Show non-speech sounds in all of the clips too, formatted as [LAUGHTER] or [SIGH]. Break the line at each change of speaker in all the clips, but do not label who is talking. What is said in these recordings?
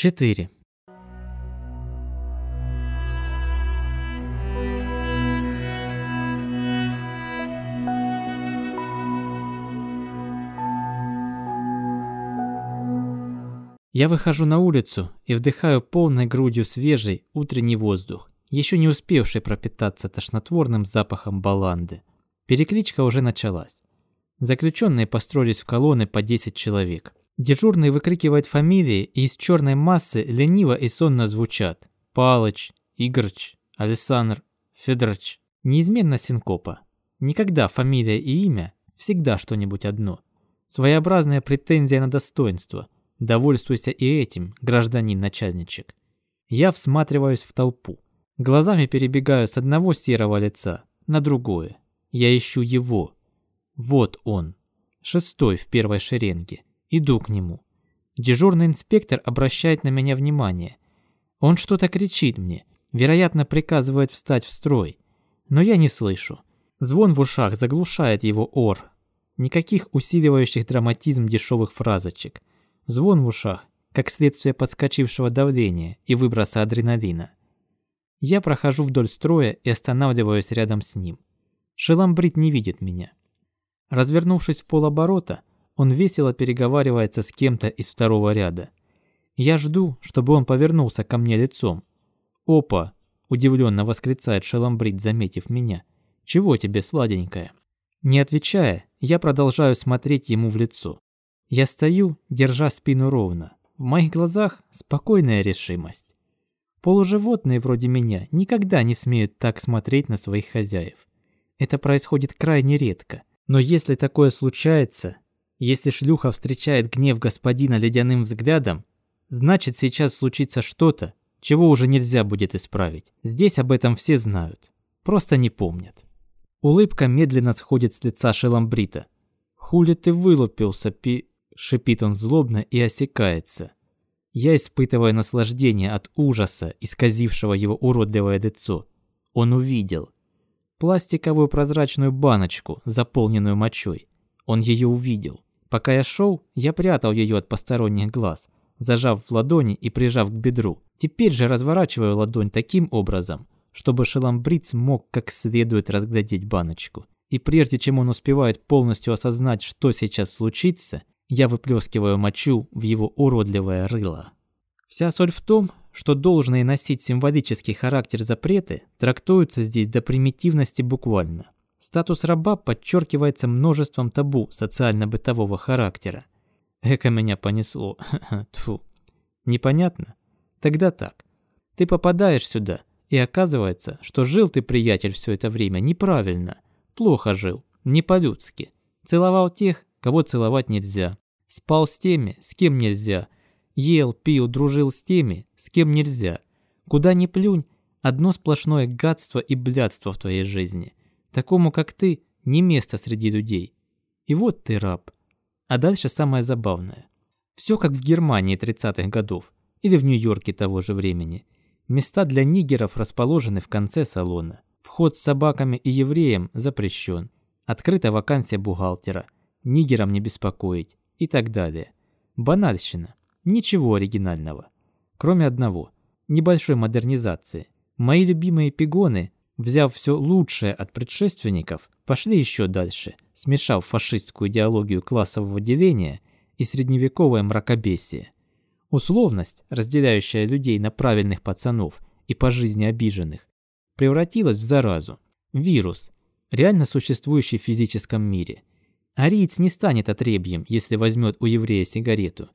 4. Я выхожу на улицу и вдыхаю полной грудью свежий утренний воздух, еще не успевший пропитаться тошнотворным запахом баланды. Перекличка уже началась. Заключенные построились в колонны по 10 человек. Дежурный выкрикивает фамилии, и из черной массы лениво и сонно звучат. Палыч, Игорч, Александр, Федорович. Неизменно синкопа. Никогда фамилия и имя, всегда что-нибудь одно. Своеобразная претензия на достоинство. Довольствуйся и этим, гражданин начальничек. Я всматриваюсь в толпу. Глазами перебегаю с одного серого лица на другое. Я ищу его. Вот он. Шестой в первой шеренге. Иду к нему. Дежурный инспектор обращает на меня внимание. Он что-то кричит мне, вероятно, приказывает встать в строй. Но я не слышу. Звон в ушах заглушает его ор. Никаких усиливающих драматизм дешевых фразочек. Звон в ушах, как следствие подскочившего давления и выброса адреналина. Я прохожу вдоль строя и останавливаюсь рядом с ним. Шеламбрит не видит меня. Развернувшись в полоборота, он весело переговаривается с кем-то из второго ряда. Я жду, чтобы он повернулся ко мне лицом. «Опа!» – удивленно восклицает Шеламбрид, заметив меня. «Чего тебе, сладенькая?» Не отвечая, я продолжаю смотреть ему в лицо. Я стою, держа спину ровно. В моих глазах спокойная решимость. Полуживотные вроде меня никогда не смеют так смотреть на своих хозяев. Это происходит крайне редко. Но если такое случается, если шлюха встречает гнев господина ледяным взглядом, значит сейчас случится что-то, чего уже нельзя будет исправить. Здесь об этом все знают, просто не помнят. Улыбка медленно сходит с лица Шеламбрита. «Хули ты вылупился, пи...» – шипит он злобно и осекается. Я испытываю наслаждение от ужаса, исказившего его уродливое лицо. Он увидел. Пластиковую прозрачную баночку, заполненную мочой. Он ее увидел. Пока я шел, я прятал ее от посторонних глаз, зажав в ладони и прижав к бедру. Теперь же разворачиваю ладонь таким образом, чтобы Шеламбриц мог как следует разглядеть баночку. И прежде чем он успевает полностью осознать, что сейчас случится, я выплескиваю мочу в его уродливое рыло. Вся соль в том, что должные носить символический характер запреты трактуются здесь до примитивности буквально. Статус раба подчеркивается множеством табу социально-бытового характера. Эко меня понесло. Тфу. Непонятно? Тогда так. Ты попадаешь сюда, и оказывается, что жил ты, приятель, все это время неправильно. Плохо жил, не по-людски. Целовал тех, кого целовать нельзя. Спал с теми, с кем нельзя. Ел, пил, дружил с теми, с кем нельзя. Куда ни плюнь, одно сплошное гадство и блядство в твоей жизни – Такому, как ты, не место среди людей. И вот ты раб. А дальше самое забавное. Все как в Германии 30-х годов или в Нью-Йорке того же времени. Места для нигеров расположены в конце салона. Вход с собаками и евреем запрещен. Открыта вакансия бухгалтера. Нигерам не беспокоить. И так далее. Банальщина. Ничего оригинального. Кроме одного. Небольшой модернизации. Мои любимые пигоны взяв все лучшее от предшественников, пошли еще дальше, смешав фашистскую идеологию классового деления и средневековое мракобесие. Условность, разделяющая людей на правильных пацанов и по жизни обиженных, превратилась в заразу, вирус, реально существующий в физическом мире. Ариец не станет отребьем, если возьмет у еврея сигарету.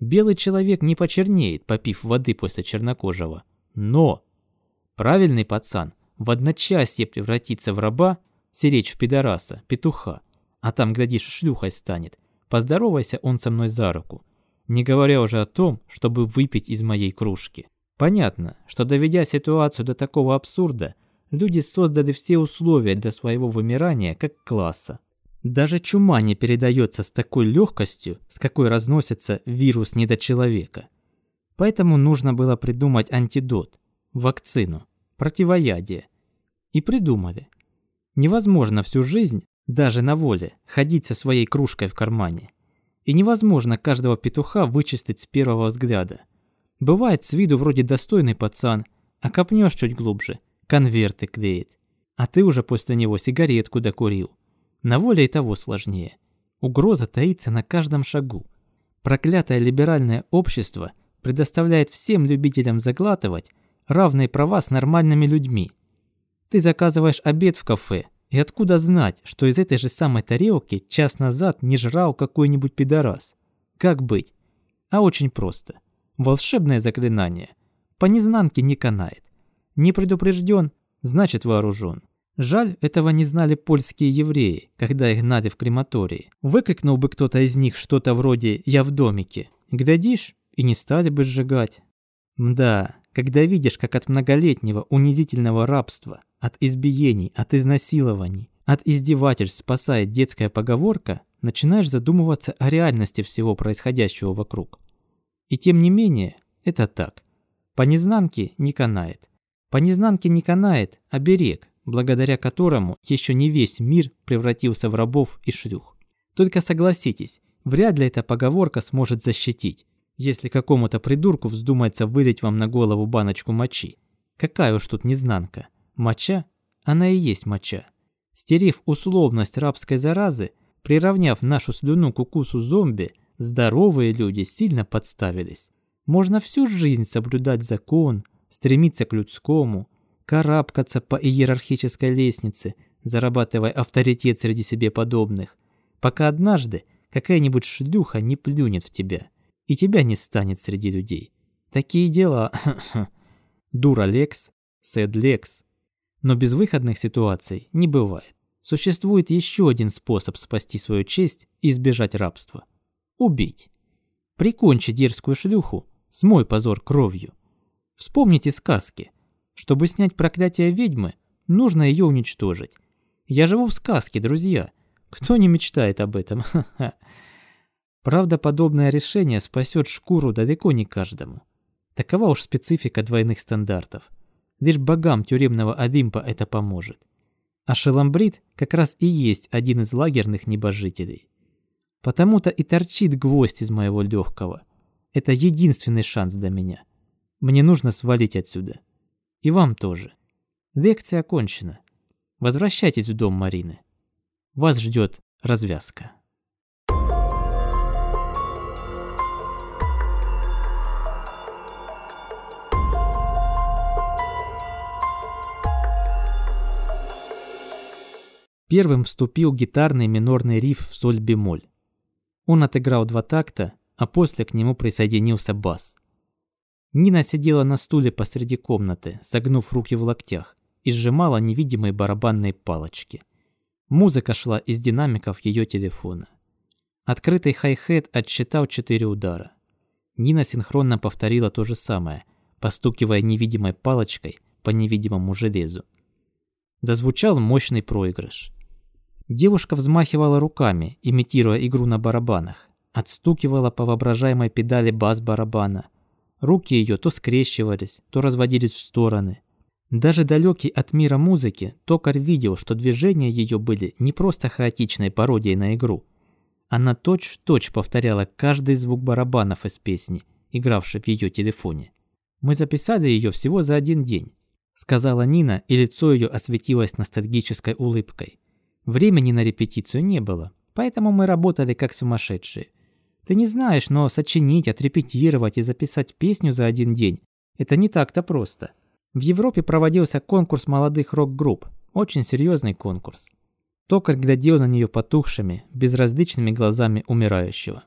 Белый человек не почернеет, попив воды после чернокожего. Но правильный пацан – в одночасье превратиться в раба, сиречь в пидораса, петуха, а там, глядишь, шлюхой станет. Поздоровайся он со мной за руку, не говоря уже о том, чтобы выпить из моей кружки. Понятно, что доведя ситуацию до такого абсурда, люди создали все условия для своего вымирания как класса. Даже чума не передается с такой легкостью, с какой разносится вирус недочеловека. Поэтому нужно было придумать антидот, вакцину, противоядие. И придумали. Невозможно всю жизнь, даже на воле, ходить со своей кружкой в кармане. И невозможно каждого петуха вычислить с первого взгляда. Бывает с виду вроде достойный пацан, а копнешь чуть глубже, конверты клеит. А ты уже после него сигаретку докурил. На воле и того сложнее. Угроза таится на каждом шагу. Проклятое либеральное общество предоставляет всем любителям заглатывать равные права с нормальными людьми. Ты заказываешь обед в кафе, и откуда знать, что из этой же самой тарелки час назад не жрал какой-нибудь пидорас? Как быть? А очень просто. Волшебное заклинание. По незнанке не канает. Не предупрежден, значит вооружен. Жаль, этого не знали польские евреи, когда их гнали в крематории. Выкрикнул бы кто-то из них что-то вроде «я в домике». Глядишь, и не стали бы сжигать. Мда, когда видишь, как от многолетнего унизительного рабства, от избиений, от изнасилований, от издевательств спасает детская поговорка, начинаешь задумываться о реальности всего происходящего вокруг. И тем не менее, это так. По незнанке не канает. По незнанке не канает оберег, благодаря которому еще не весь мир превратился в рабов и шлюх. Только согласитесь, вряд ли эта поговорка сможет защитить, если какому-то придурку вздумается вылить вам на голову баночку мочи. Какая уж тут незнанка. Моча? Она и есть моча. Стерев условность рабской заразы, приравняв нашу слюну к укусу зомби, здоровые люди сильно подставились. Можно всю жизнь соблюдать закон, стремиться к людскому, карабкаться по иерархической лестнице, зарабатывая авторитет среди себе подобных, пока однажды какая-нибудь шлюха не плюнет в тебя, и тебя не станет среди людей. Такие дела... [COUGHS] Дура Лекс, Сэд Лекс. Но безвыходных ситуаций не бывает. Существует еще один способ спасти свою честь и избежать рабства. Убить. Прикончи дерзкую шлюху, смой позор кровью. Вспомните сказки – чтобы снять проклятие ведьмы, нужно ее уничтожить. Я живу в сказке, друзья. Кто не мечтает об этом? Правда, подобное решение спасет шкуру далеко не каждому. Такова уж специфика двойных стандартов. Лишь богам тюремного Олимпа это поможет. А Шеламбрид как раз и есть один из лагерных небожителей. Потому-то и торчит гвоздь из моего легкого. Это единственный шанс для меня. Мне нужно свалить отсюда. И вам тоже. Лекция окончена. Возвращайтесь в дом Марины. Вас ждет развязка. Первым вступил гитарный минорный риф в соль-бемоль. Он отыграл два такта, а после к нему присоединился бас. Нина сидела на стуле посреди комнаты, согнув руки в локтях, и сжимала невидимые барабанные палочки. Музыка шла из динамиков ее телефона. Открытый хай-хет отсчитал четыре удара. Нина синхронно повторила то же самое, постукивая невидимой палочкой по невидимому железу. Зазвучал мощный проигрыш. Девушка взмахивала руками, имитируя игру на барабанах, отстукивала по воображаемой педали бас-барабана, Руки ее то скрещивались, то разводились в стороны. Даже далекий от мира музыки, токарь видел, что движения ее были не просто хаотичной пародией на игру. Она точь-в-точь -точь повторяла каждый звук барабанов из песни, игравшей в ее телефоне. «Мы записали ее всего за один день», – сказала Нина, и лицо ее осветилось ностальгической улыбкой. Времени на репетицию не было, поэтому мы работали как сумасшедшие – ты не знаешь, но сочинить, отрепетировать и записать песню за один день – это не так-то просто. В Европе проводился конкурс молодых рок-групп. Очень серьезный конкурс. Токарь глядел на нее потухшими, безразличными глазами умирающего.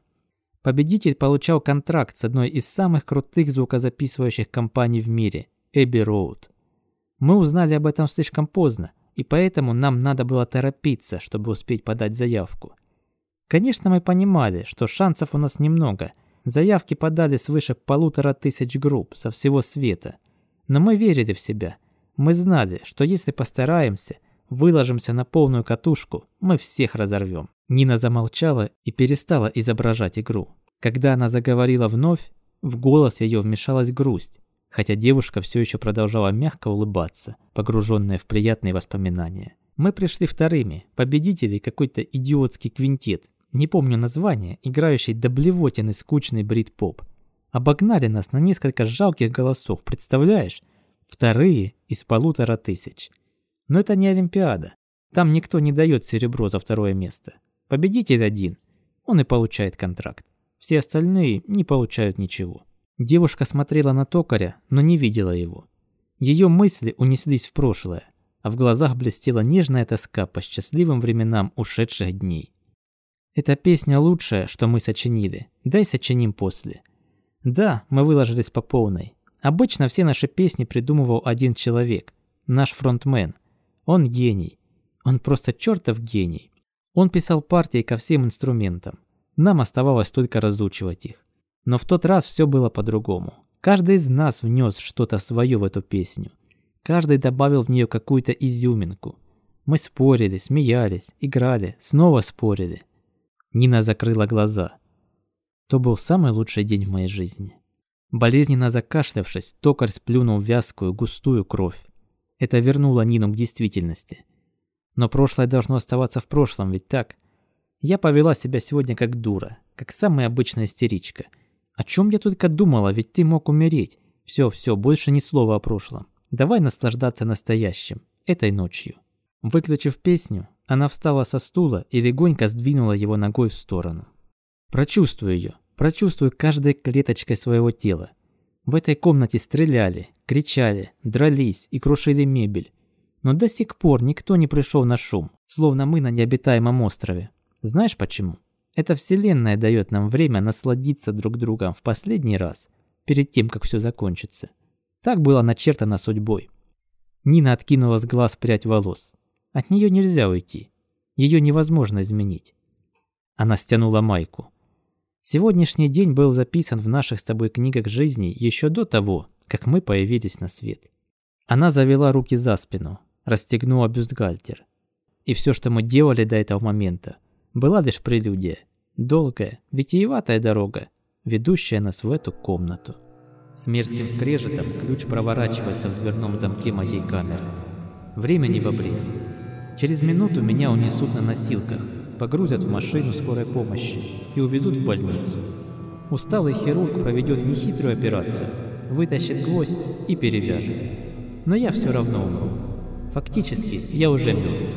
Победитель получал контракт с одной из самых крутых звукозаписывающих компаний в мире – Эбби Роуд. Мы узнали об этом слишком поздно, и поэтому нам надо было торопиться, чтобы успеть подать заявку – Конечно, мы понимали, что шансов у нас немного. Заявки подали свыше полутора тысяч групп со всего света. Но мы верили в себя. Мы знали, что если постараемся, выложимся на полную катушку, мы всех разорвем. Нина замолчала и перестала изображать игру. Когда она заговорила вновь, в голос ее вмешалась грусть, хотя девушка все еще продолжала мягко улыбаться, погруженная в приятные воспоминания. Мы пришли вторыми, победителей какой-то идиотский квинтет, не помню название, играющий до блевотины скучный брит-поп. Обогнали нас на несколько жалких голосов, представляешь? Вторые из полутора тысяч. Но это не Олимпиада. Там никто не дает серебро за второе место. Победитель один. Он и получает контракт. Все остальные не получают ничего. Девушка смотрела на токаря, но не видела его. Ее мысли унеслись в прошлое, а в глазах блестела нежная тоска по счастливым временам ушедших дней. Эта песня лучшая, что мы сочинили. Дай сочиним после. Да, мы выложились по полной. Обычно все наши песни придумывал один человек, наш фронтмен. Он гений. Он просто чертов гений. Он писал партии ко всем инструментам. Нам оставалось только разучивать их. Но в тот раз все было по-другому. Каждый из нас внес что-то свое в эту песню. Каждый добавил в нее какую-то изюминку. Мы спорили, смеялись, играли, снова спорили. Нина закрыла глаза. То был самый лучший день в моей жизни. Болезненно закашлявшись, токарь сплюнул вязкую, густую кровь. Это вернуло Нину к действительности. Но прошлое должно оставаться в прошлом, ведь так? Я повела себя сегодня как дура, как самая обычная истеричка. О чем я только думала, ведь ты мог умереть. Все, все, больше ни слова о прошлом. Давай наслаждаться настоящим, этой ночью. Выключив песню, она встала со стула и легонько сдвинула его ногой в сторону. Прочувствуй ее, прочувствуй каждой клеточкой своего тела. В этой комнате стреляли, кричали, дрались и крушили мебель. Но до сих пор никто не пришел на шум, словно мы на необитаемом острове. Знаешь почему? Эта вселенная дает нам время насладиться друг другом в последний раз, перед тем, как все закончится. Так было начертано судьбой. Нина откинула с глаз прядь волос. От нее нельзя уйти. Ее невозможно изменить. Она стянула майку. Сегодняшний день был записан в наших с тобой книгах жизни еще до того, как мы появились на свет. Она завела руки за спину, расстегнула бюстгальтер. И все, что мы делали до этого момента, была лишь прелюдия. Долгая, витиеватая дорога, ведущая нас в эту комнату. С мерзким скрежетом ключ проворачивается в дверном замке моей камеры. Времени в обрез. Через минуту меня унесут на носилках, погрузят в машину скорой помощи и увезут в больницу. Усталый хирург проведет нехитрую операцию, вытащит гвоздь и перевяжет. Но я все равно умру. Фактически, я уже мертв.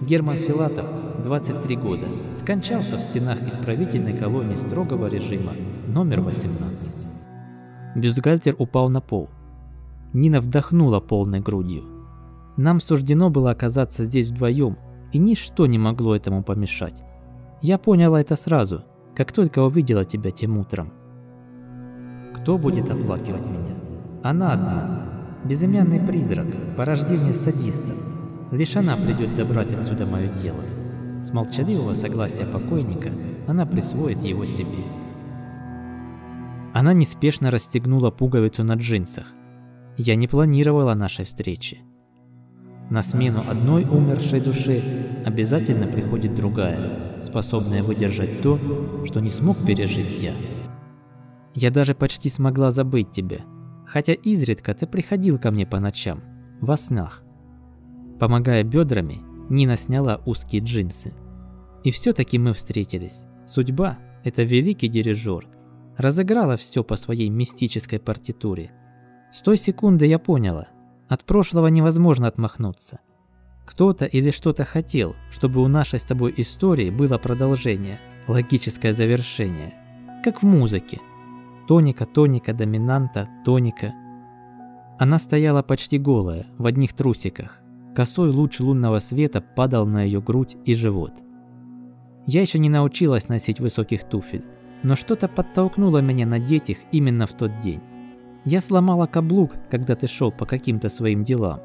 Герман Филатов 23 года, скончался в стенах исправительной колонии строгого режима номер 18. Бюстгальтер упал на пол. Нина вдохнула полной грудью. Нам суждено было оказаться здесь вдвоем, и ничто не могло этому помешать. Я поняла это сразу, как только увидела тебя тем утром. Кто будет оплакивать меня? Она одна. Безымянный призрак, порождение садиста. Лишь она придет забрать отсюда мое тело. С молчаливого согласия покойника она присвоит его себе. Она неспешно расстегнула пуговицу на джинсах. Я не планировала нашей встречи. На смену одной умершей души обязательно приходит другая, способная выдержать то, что не смог пережить я. Я даже почти смогла забыть тебя, хотя изредка ты приходил ко мне по ночам, во снах. Помогая бедрами, Нина сняла узкие джинсы. И все-таки мы встретились. Судьба – это великий дирижер. Разыграла все по своей мистической партитуре. С той секунды я поняла, от прошлого невозможно отмахнуться. Кто-то или что-то хотел, чтобы у нашей с тобой истории было продолжение, логическое завершение. Как в музыке. Тоника, тоника, доминанта, тоника. Она стояла почти голая, в одних трусиках, Косой луч лунного света падал на ее грудь и живот. Я еще не научилась носить высоких туфель, но что-то подтолкнуло меня надеть их именно в тот день. Я сломала каблук, когда ты шел по каким-то своим делам.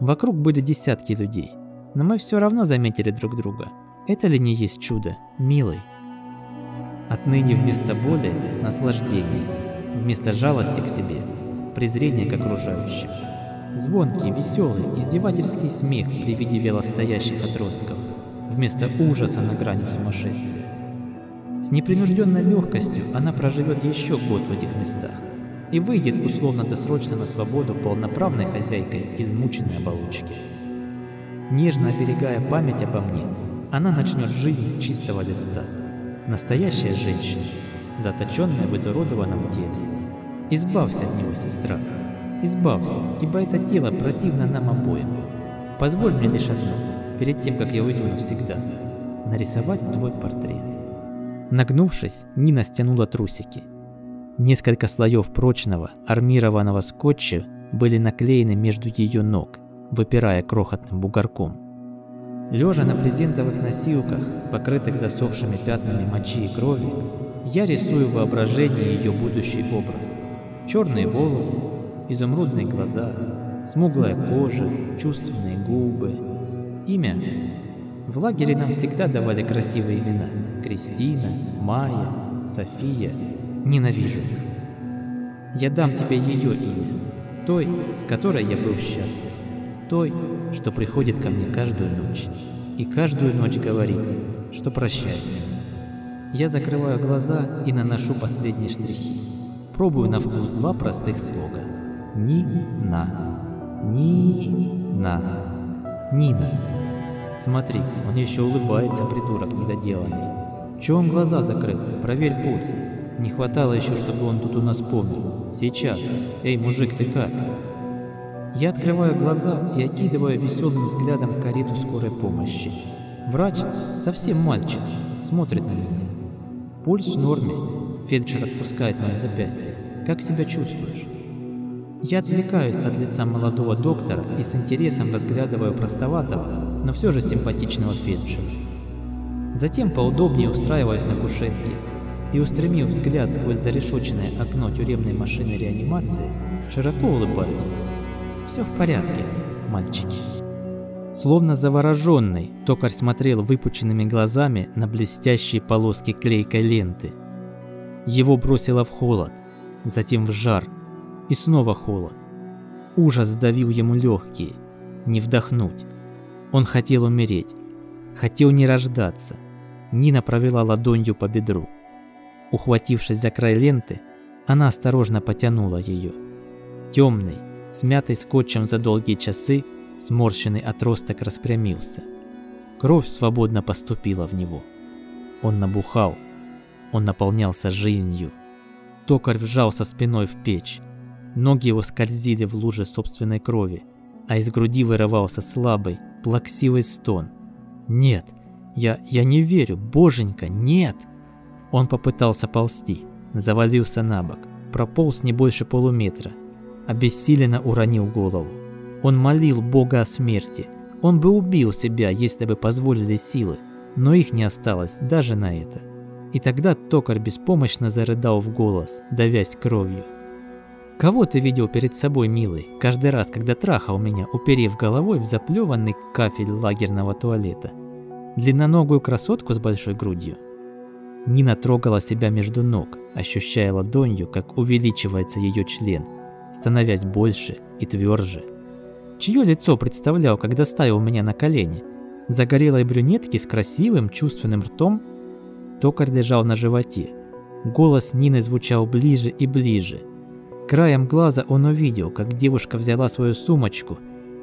Вокруг были десятки людей, но мы все равно заметили друг друга. Это ли не есть чудо, милый? Отныне вместо боли – наслаждение, вместо жалости к себе – презрение к окружающим. Звонкий, веселый, издевательский смех при виде велостоящих отростков, вместо ужаса на грани сумасшествия. С непринужденной легкостью она проживет еще год в этих местах и выйдет условно-досрочно на свободу полноправной хозяйкой измученной оболочки. Нежно оберегая память обо мне, она начнет жизнь с чистого листа. Настоящая женщина, заточенное в изуродованном теле. Избавься от него, сестра. Избавься, ибо это тело противно нам обоим. Позволь мне лишь одно, перед тем, как я уйду навсегда, нарисовать твой портрет. Нагнувшись, Нина стянула трусики. Несколько слоев прочного, армированного скотча были наклеены между ее ног, выпирая крохотным бугорком. Лежа на брезентовых носилках, покрытых засохшими пятнами мочи и крови, я рисую в воображении ее будущий образ. Черные волосы, изумрудные глаза, смуглая кожа, чувственные губы. Имя? В лагере нам всегда давали красивые имена. Кристина, Майя, София. Ненавижу их. Я дам тебе ее имя, той, с которой я был счастлив, той, что приходит ко мне каждую ночь и каждую ночь говорит, что прощает меня. Я закрываю глаза и наношу последние штрихи. Пробую на вкус два простых слога. Ни-на. Ни-на. Нина. Смотри, он еще улыбается, придурок недоделанный. Че он глаза закрыл? Проверь пульс. Не хватало еще, чтобы он тут у нас помер. Сейчас. Эй, мужик, ты как? Я открываю глаза и окидываю веселым взглядом карету скорой помощи. Врач, совсем мальчик, смотрит на меня. Пульс в норме. Фельдшер отпускает мое запястье. Как себя чувствуешь? Я отвлекаюсь от лица молодого доктора и с интересом разглядываю простоватого, но все же симпатичного фельдшера. Затем поудобнее устраиваюсь на кушетке и, устремив взгляд сквозь зарешоченное окно тюремной машины реанимации, широко улыбаюсь. Все в порядке, мальчики. Словно завороженный, токарь смотрел выпученными глазами на блестящие полоски клейкой ленты. Его бросило в холод, затем в жар – и снова холод. Ужас сдавил ему легкие. Не вдохнуть. Он хотел умереть. Хотел не рождаться. Нина провела ладонью по бедру. Ухватившись за край ленты, она осторожно потянула ее. Темный, смятый скотчем за долгие часы, сморщенный отросток распрямился. Кровь свободно поступила в него. Он набухал. Он наполнялся жизнью. Токарь вжался спиной в печь. Ноги его скользили в луже собственной крови, а из груди вырывался слабый, плаксивый стон. «Нет, я, я не верю, боженька, нет!» Он попытался ползти, завалился на бок, прополз не больше полуметра, обессиленно уронил голову. Он молил Бога о смерти. Он бы убил себя, если бы позволили силы, но их не осталось даже на это. И тогда токарь беспомощно зарыдал в голос, давясь кровью. Кого ты видел перед собой, милый, каждый раз, когда трахал меня, уперев головой в заплеванный кафель лагерного туалета? Длинноногую красотку с большой грудью? Нина трогала себя между ног, ощущая ладонью, как увеличивается ее член, становясь больше и тверже. Чье лицо представлял, когда ставил меня на колени? Загорелой брюнетки с красивым, чувственным ртом? Токарь лежал на животе. Голос Нины звучал ближе и ближе – Краем глаза он увидел, как девушка взяла свою сумочку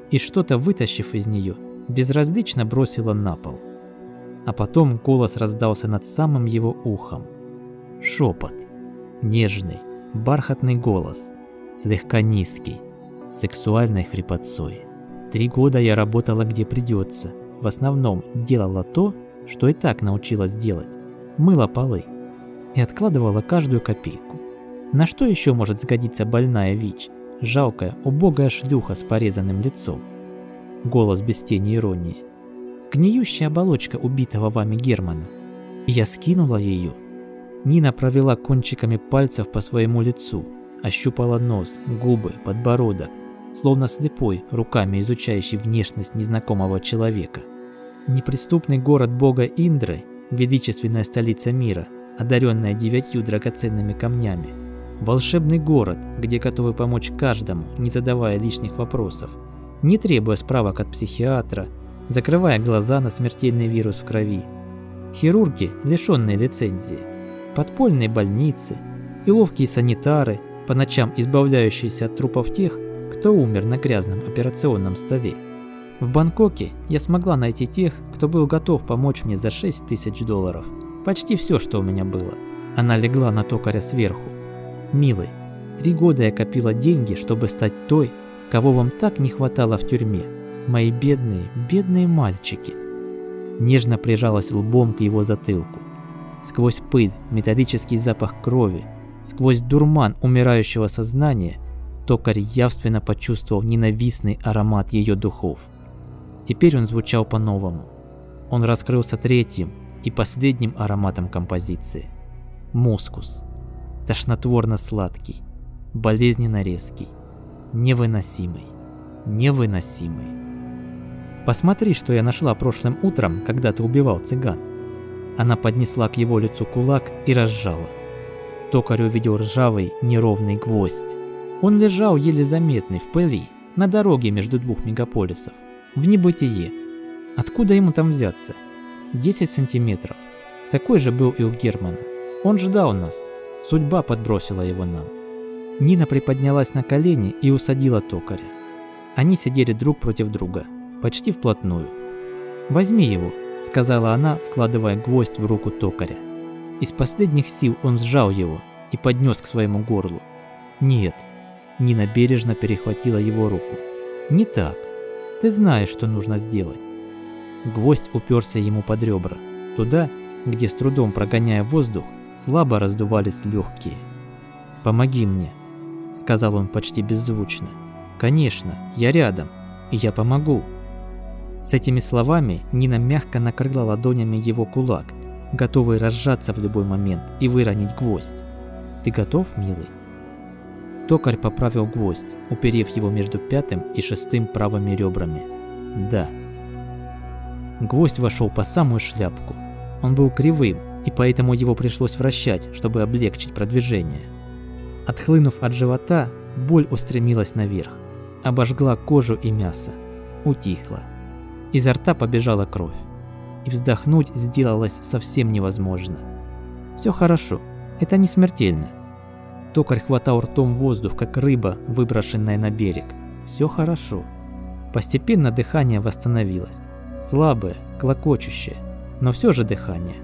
и что-то вытащив из нее, безразлично бросила на пол. А потом голос раздался над самым его ухом. Шепот. Нежный, бархатный голос, слегка низкий, с сексуальной хрипотцой. Три года я работала где придется. В основном делала то, что и так научилась делать. Мыла полы. И откладывала каждую копейку. На что еще может сгодиться больная ВИЧ? Жалкая, убогая шлюха с порезанным лицом. Голос без тени иронии. Гниющая оболочка убитого вами Германа. Я скинула ее. Нина провела кончиками пальцев по своему лицу, ощупала нос, губы, подбородок, словно слепой, руками изучающий внешность незнакомого человека. Неприступный город бога Индры, величественная столица мира, одаренная девятью драгоценными камнями, Волшебный город, где готовы помочь каждому, не задавая лишних вопросов, не требуя справок от психиатра, закрывая глаза на смертельный вирус в крови. Хирурги, лишенные лицензии, подпольные больницы и ловкие санитары, по ночам избавляющиеся от трупов тех, кто умер на грязном операционном столе. В Бангкоке я смогла найти тех, кто был готов помочь мне за 6 тысяч долларов. Почти все, что у меня было. Она легла на токаря сверху. «Милый, три года я копила деньги, чтобы стать той, кого вам так не хватало в тюрьме. Мои бедные, бедные мальчики». Нежно прижалась лбом к его затылку. Сквозь пыль, металлический запах крови, сквозь дурман умирающего сознания, токарь явственно почувствовал ненавистный аромат ее духов. Теперь он звучал по-новому. Он раскрылся третьим и последним ароматом композиции. Мускус. Тошнотворно-сладкий, болезненно резкий, невыносимый, невыносимый. Посмотри, что я нашла прошлым утром, когда ты убивал цыган. Она поднесла к его лицу кулак и разжала. Токарь увидел ржавый, неровный гвоздь. Он лежал еле заметный в пыли, на дороге между двух мегаполисов, в небытие. Откуда ему там взяться? 10 сантиметров. Такой же был и у Германа. Он ждал нас. Судьба подбросила его нам. Нина приподнялась на колени и усадила токаря. Они сидели друг против друга, почти вплотную. «Возьми его», сказала она, вкладывая гвоздь в руку токаря. Из последних сил он сжал его и поднес к своему горлу. «Нет». Нина бережно перехватила его руку. «Не так. Ты знаешь, что нужно сделать». Гвоздь уперся ему под ребра, туда, где с трудом прогоняя воздух, слабо раздувались легкие. «Помоги мне», — сказал он почти беззвучно. «Конечно, я рядом, и я помогу». С этими словами Нина мягко накрыла ладонями его кулак, готовый разжаться в любой момент и выронить гвоздь. «Ты готов, милый?» Токарь поправил гвоздь, уперев его между пятым и шестым правыми ребрами. «Да». Гвоздь вошел по самую шляпку. Он был кривым, и поэтому его пришлось вращать, чтобы облегчить продвижение. Отхлынув от живота, боль устремилась наверх, обожгла кожу и мясо, утихла. Изо рта побежала кровь. И вздохнуть сделалось совсем невозможно. Все хорошо, это не смертельно. Токарь хватал ртом воздух, как рыба, выброшенная на берег. Все хорошо. Постепенно дыхание восстановилось. Слабое, клокочущее, но все же дыхание.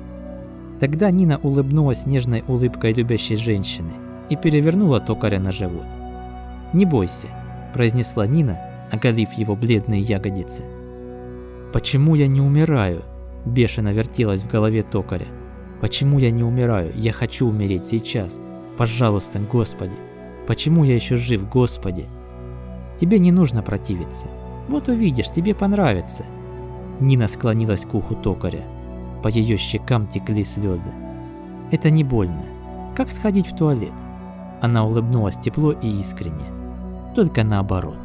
Тогда Нина улыбнулась нежной улыбкой любящей женщины и перевернула токаря на живот. «Не бойся», – произнесла Нина, оголив его бледные ягодицы. «Почему я не умираю?» – бешено вертелась в голове токаря. «Почему я не умираю? Я хочу умереть сейчас. Пожалуйста, Господи! Почему я еще жив, Господи?» «Тебе не нужно противиться. Вот увидишь, тебе понравится». Нина склонилась к уху токаря. По ее щекам текли слезы. «Это не больно. Как сходить в туалет?» Она улыбнулась тепло и искренне. Только наоборот.